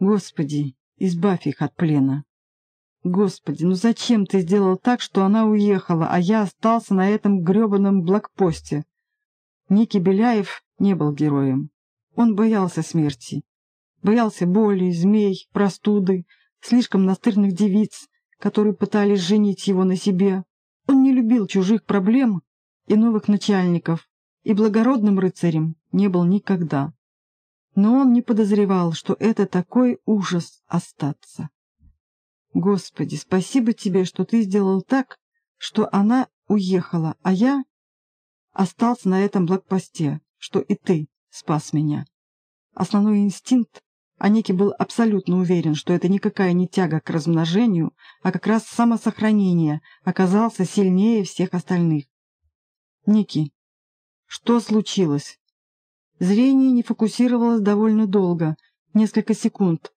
Господи, избавь их от плена. Господи, ну зачем ты сделал так, что она уехала, а я остался на этом гребаном блокпосте? Ники Беляев не был героем. Он боялся смерти. Боялся боли, змей, простуды, слишком настырных девиц, которые пытались женить его на себе. Он не любил чужих проблем и новых начальников, и благородным рыцарем не был никогда. Но он не подозревал, что это такой ужас остаться. Господи, спасибо тебе, что ты сделал так, что она уехала, а я остался на этом блокпосте, что и ты спас меня. Основной инстинкт, а Ники был абсолютно уверен, что это никакая не тяга к размножению, а как раз самосохранение, оказался сильнее всех остальных. Ники, что случилось? Зрение не фокусировалось довольно долго, несколько секунд,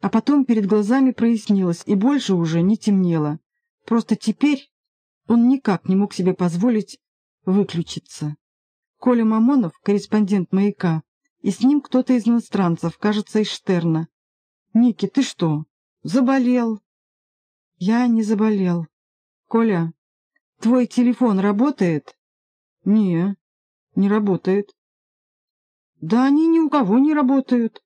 а потом перед глазами прояснилось и больше уже не темнело. Просто теперь он никак не мог себе позволить выключиться. Коля Мамонов, корреспондент «Маяка», и с ним кто-то из иностранцев, кажется, из Штерна. «Ники, ты что, заболел?» «Я не заболел. Коля, твой телефон работает?» «Не, не работает». Да они ни у кого не работают.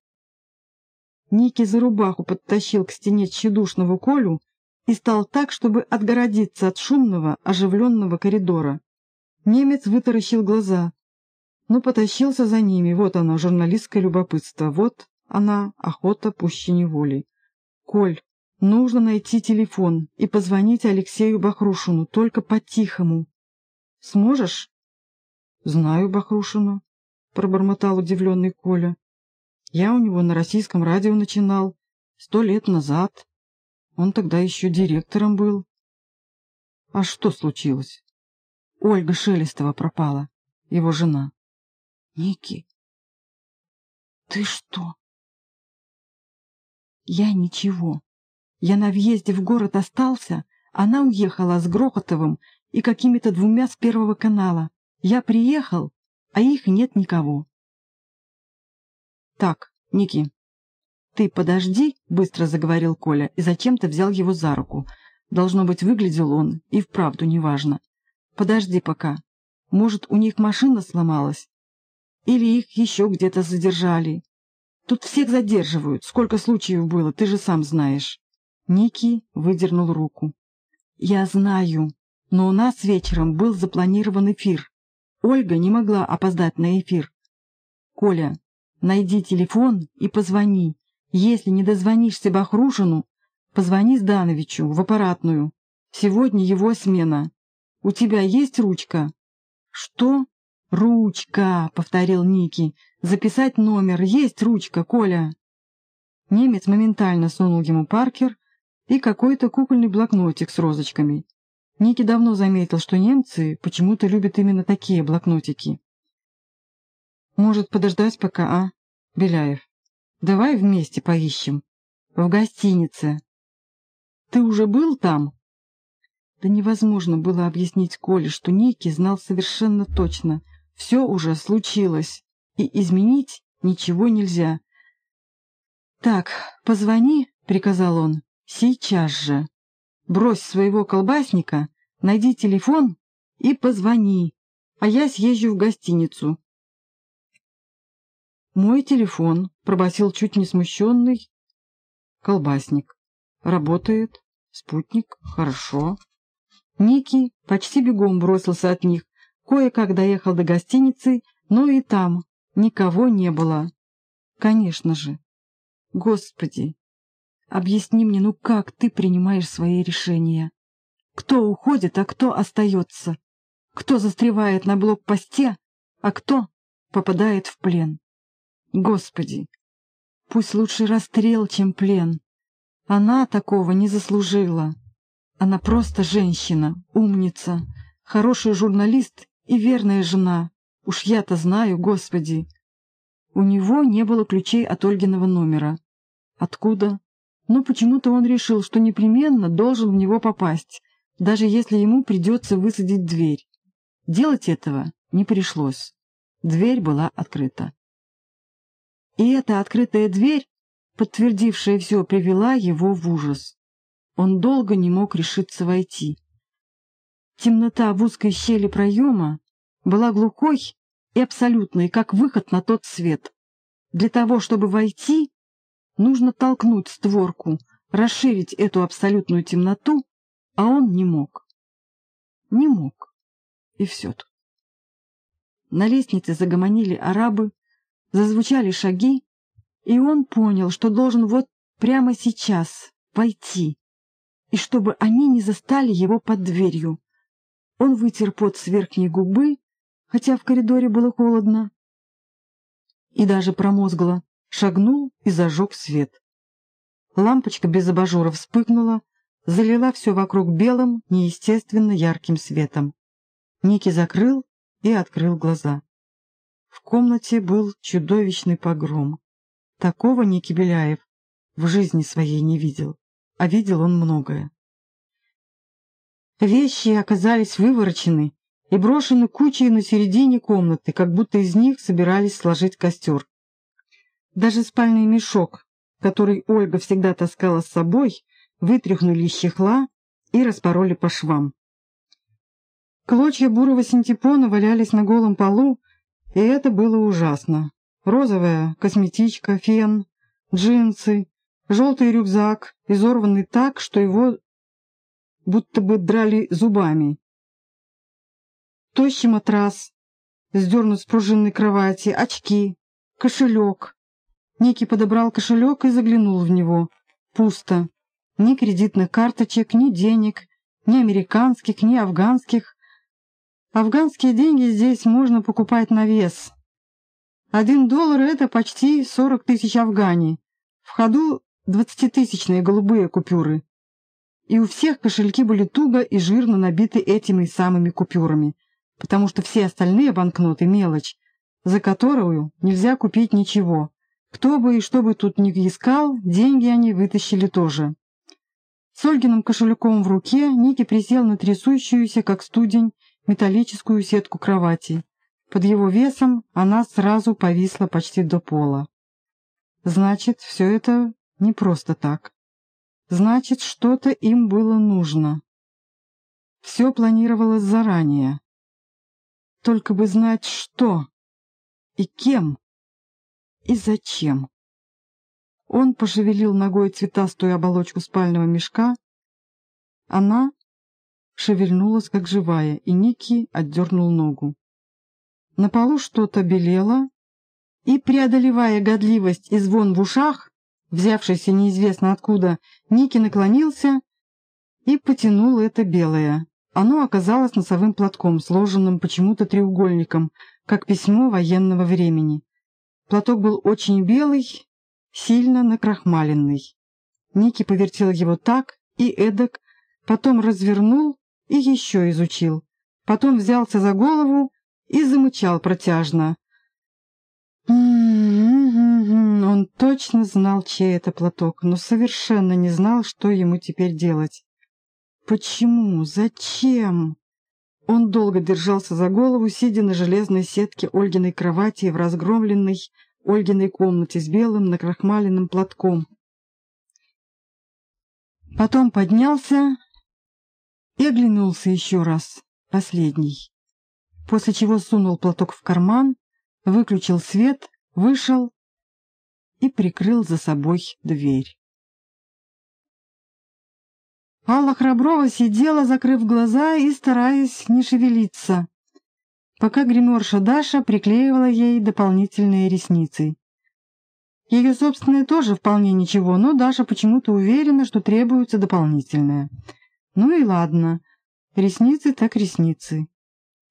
Ники за рубаху подтащил к стене тщедушного Колю и стал так, чтобы отгородиться от шумного, оживленного коридора. Немец вытаращил глаза, но потащился за ними. Вот оно, журналистское любопытство. Вот она, охота пуще неволей. «Коль, нужно найти телефон и позвонить Алексею Бахрушину, только по-тихому. Сможешь?» «Знаю Бахрушину», — пробормотал удивленный Коля. «Я у него на российском радио начинал сто лет назад. Он тогда еще директором был». «А что случилось?» «Ольга Шелестова пропала, его жена». «Ники, ты что?» «Я ничего. Я на въезде в город остался, она уехала с Грохотовым и какими-то двумя с Первого канала. Я приехал, а их нет никого. «Так, Ники, ты подожди», — быстро заговорил Коля и зачем-то взял его за руку. Должно быть, выглядел он, и вправду неважно. «Подожди пока. Может, у них машина сломалась? Или их еще где-то задержали? Тут всех задерживают. Сколько случаев было, ты же сам знаешь». Ники выдернул руку. «Я знаю, но у нас вечером был запланирован эфир. Ольга не могла опоздать на эфир. «Коля, найди телефон и позвони. Если не дозвонишься Бахрушину, позвони Сдановичу в аппаратную. Сегодня его смена. У тебя есть ручка?» «Что?» «Ручка», — повторил Ники. «Записать номер. Есть ручка, Коля». Немец моментально сунул ему Паркер и какой-то кукольный блокнотик с розочками. Ники давно заметил, что немцы почему-то любят именно такие блокнотики. «Может, подождать пока, а, Беляев? Давай вместе поищем. В гостинице. Ты уже был там?» Да невозможно было объяснить Коле, что Ники знал совершенно точно. Все уже случилось, и изменить ничего нельзя. «Так, позвони», — приказал он, — «сейчас же». Брось своего колбасника, найди телефон и позвони, а я съезжу в гостиницу. Мой телефон, пробасил чуть не смущенный колбасник. Работает. Спутник. Хорошо. Ники почти бегом бросился от них, кое-как доехал до гостиницы, но и там никого не было. Конечно же. Господи, Объясни мне, ну как ты принимаешь свои решения? Кто уходит, а кто остается? Кто застревает на блокпосте, а кто попадает в плен? Господи, пусть лучше расстрел, чем плен. Она такого не заслужила. Она просто женщина, умница, хороший журналист и верная жена. Уж я-то знаю, Господи. У него не было ключей от Ольгиного номера. Откуда? Но почему-то он решил, что непременно должен в него попасть, даже если ему придется высадить дверь. Делать этого не пришлось. Дверь была открыта. И эта открытая дверь подтвердившая все, привела его в ужас. Он долго не мог решиться войти. Темнота в узкой щели проема была глухой и абсолютной, как выход на тот свет. Для того, чтобы войти, нужно толкнуть створку, расширить эту абсолютную темноту, а он не мог. Не мог. И все тут. На лестнице загомонили арабы, зазвучали шаги, и он понял, что должен вот прямо сейчас войти, и чтобы они не застали его под дверью. Он вытер пот с верхней губы, хотя в коридоре было холодно, и даже промозгло, шагнул и зажег свет. Лампочка без абажура вспыхнула, залила все вокруг белым, неестественно ярким светом. Ники закрыл и открыл глаза. В комнате был чудовищный погром. Такого Ники Беляев в жизни своей не видел, а видел он многое. Вещи оказались выворочены и брошены кучей на середине комнаты, как будто из них собирались сложить костер. Даже спальный мешок, который Ольга всегда таскала с собой, вытряхнули из чехла и распороли по швам. Клочья бурого синтепона валялись на голом полу, и это было ужасно. Розовая косметичка, фен, джинсы, желтый рюкзак, изорванный так, что его будто бы драли зубами. Тощий матрас, сдернут с пружинной кровати, очки, кошелек. Ники подобрал кошелек и заглянул в него. Пусто. Ни кредитных карточек, ни денег, ни американских, ни афганских. Афганские деньги здесь можно покупать на вес. Один доллар — это почти сорок тысяч афгани. В ходу двадцатитысячные голубые купюры. И у всех кошельки были туго и жирно набиты этими самыми купюрами, потому что все остальные банкноты — мелочь, за которую нельзя купить ничего. Кто бы и что бы тут ни искал, деньги они вытащили тоже. С Ольгиным кошельком в руке Ники присел на трясущуюся, как студень, металлическую сетку кровати. Под его весом она сразу повисла почти до пола. Значит, все это не просто так. Значит, что-то им было нужно. Все планировалось заранее. Только бы знать, что и кем и зачем. Он пошевелил ногой цветастую оболочку спального мешка. Она шевельнулась, как живая, и Ники отдернул ногу. На полу что-то белело, и, преодолевая годливость и звон в ушах, взявшийся неизвестно откуда, Ники наклонился и потянул это белое. Оно оказалось носовым платком, сложенным почему-то треугольником, как письмо военного времени. Платок был очень белый, сильно накрахмаленный. Ники повертел его так и эдак, потом развернул и еще изучил. Потом взялся за голову и замычал протяжно. Он точно знал, чей это платок, но совершенно не знал, что ему теперь делать. Почему? Зачем? Он долго держался за голову, сидя на железной сетке Ольгиной кровати в разгромленной Ольгиной комнате с белым накрахмаленным платком. Потом поднялся и оглянулся еще раз, последний, после чего сунул платок в карман, выключил свет, вышел и прикрыл за собой дверь. Алла Храброва сидела, закрыв глаза и стараясь не шевелиться, пока гримерша Даша приклеивала ей дополнительные ресницы. Ее собственные тоже вполне ничего, но Даша почему-то уверена, что требуется дополнительное. Ну и ладно, ресницы так ресницы.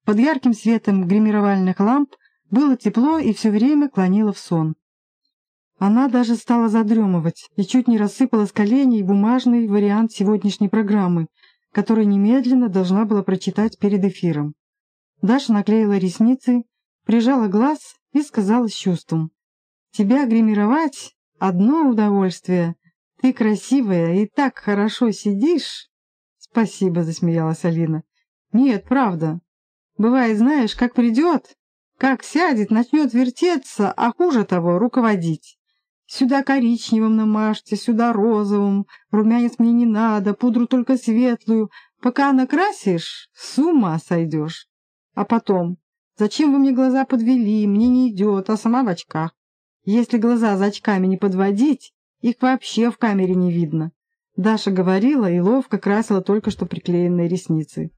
Под ярким светом гримировальных ламп было тепло и все время клонило в сон. Она даже стала задремывать и чуть не рассыпала с коленей бумажный вариант сегодняшней программы, который немедленно должна была прочитать перед эфиром. Даша наклеила ресницы, прижала глаз и сказала с чувством. «Тебя гримировать — одно удовольствие. Ты красивая и так хорошо сидишь». «Спасибо», — засмеялась Алина. «Нет, правда. Бывает, знаешь, как придет, как сядет, начнет вертеться, а хуже того, руководить. Сюда коричневым намажьте, сюда розовым, румянец мне не надо, пудру только светлую. Пока накрасишь, с ума сойдешь. А потом, зачем вы мне глаза подвели, мне не идет, а сама в очках. Если глаза за очками не подводить, их вообще в камере не видно. Даша говорила и ловко красила только что приклеенные ресницы.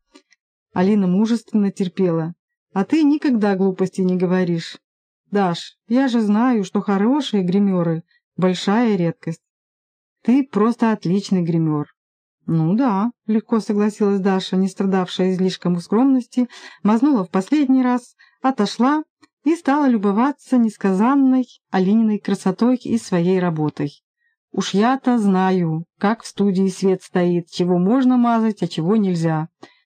Алина мужественно терпела. «А ты никогда глупостей не говоришь. Даш, я же знаю, что хорошие гримеры — большая редкость. Ты просто отличный гример». «Ну да», — легко согласилась Даша, не страдавшая излишком скромности, мазнула в последний раз, отошла и стала любоваться несказанной Алининой красотой и своей работой. «Уж я-то знаю, как в студии свет стоит, чего можно мазать, а чего нельзя.